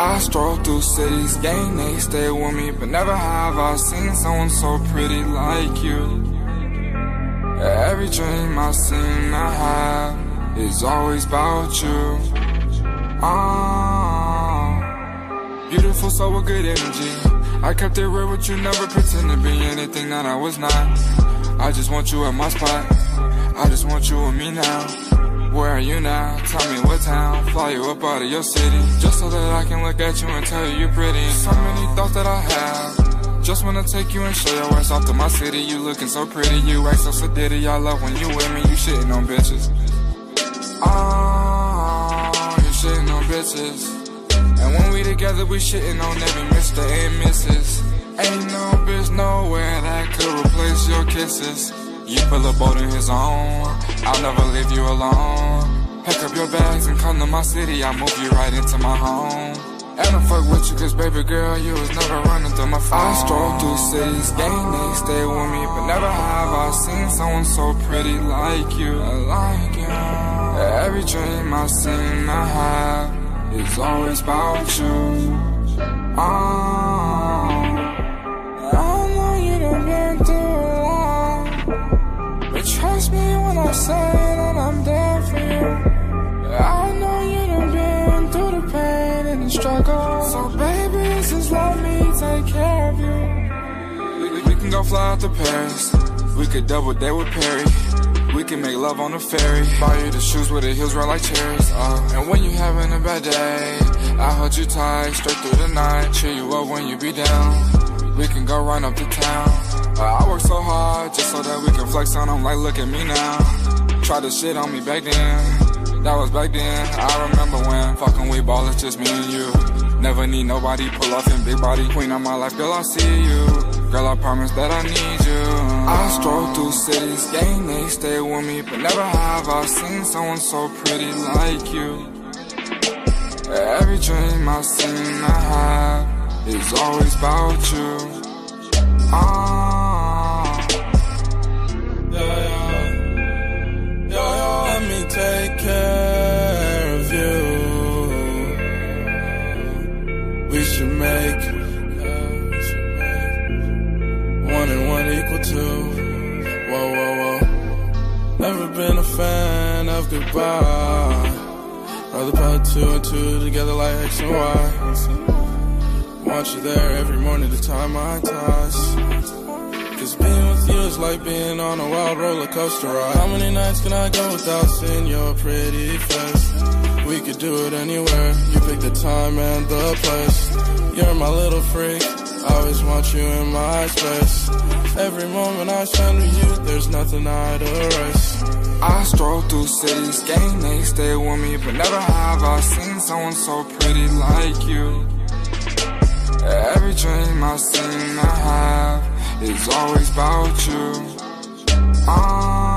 I stroll through cities, gang they stay with me, but never have I seen someone so pretty like you. Every dream I seem to have is always about you. Ah, beautiful soul with good energy. I kept it real with you, never pretend to be anything that I was not. I just want you at my spot. I just want you with me now. Where are you now? Tell me what town. Fly you up out of your city. Just so that I can look at you and tell you you're pretty. So many thoughts that I have. Just wanna take you and show your ass off to my city. You looking so pretty, you act so sedity. I love when you with me, you shitting on bitches. Oh, you shitting on bitches. And when we together, we shitting on every Mr. and Mrs. Ain't no bitch nowhere that could replace your kisses. You pull a boat in his own. I'll never leave you alone. Pack up your bags and come to my city. I'll move you right into my home. And I fuck with you cause baby girl, you was never running through my phone. I stroll through cities, gang they stay with me, but never have I seen someone so pretty like you. I Like you. Every dream I've seen, to have always about you. Oh. I know you done been through a lot, but trust me when I say that I'm there for you. I know you done been through the pain and the struggle, so baby, just let me take care of you. We, we, we can go fly out to Paris. We could double date with Perry. We can make love on the ferry. Buy you the shoes with the heels roll like cherries. Uh, and when you having a bad day, I hold you tight straight through the night. Cheer you up when you be down. We can go run up to town. Uh, I work so hard just so that we can flex on them. Like, look at me now. Try to shit on me back then. That was back then. I remember when fucking we ball, it's just me and you. Never need nobody, pull off in big body. Queen of my life, girl, I see you. Girl, I promise that I need you. I stroll through cities, gang, they stay with me. But never have I seen someone so pretty like you. Every dream I seem to have is always about you. Ah. Yeah, yeah. Yeah, yeah. Let me take care of you. We should make equal two. Whoa, whoa, whoa. Never been a fan of goodbye. Rather put two and two together like X and Y. Want you there every morning to tie my ties. Cause being with you is like being on a wild roller coaster ride. How many nights can I go without seeing your pretty face? We could do it anywhere. You pick the time and the place. You're my little freak. I always want you in my space. Every moment I spend with you, there's nothing I'd erase. I stroll through cities, gang, they stay with me, but never have I seen someone so pretty like you. Every dream I seem I have is always about you. Ah.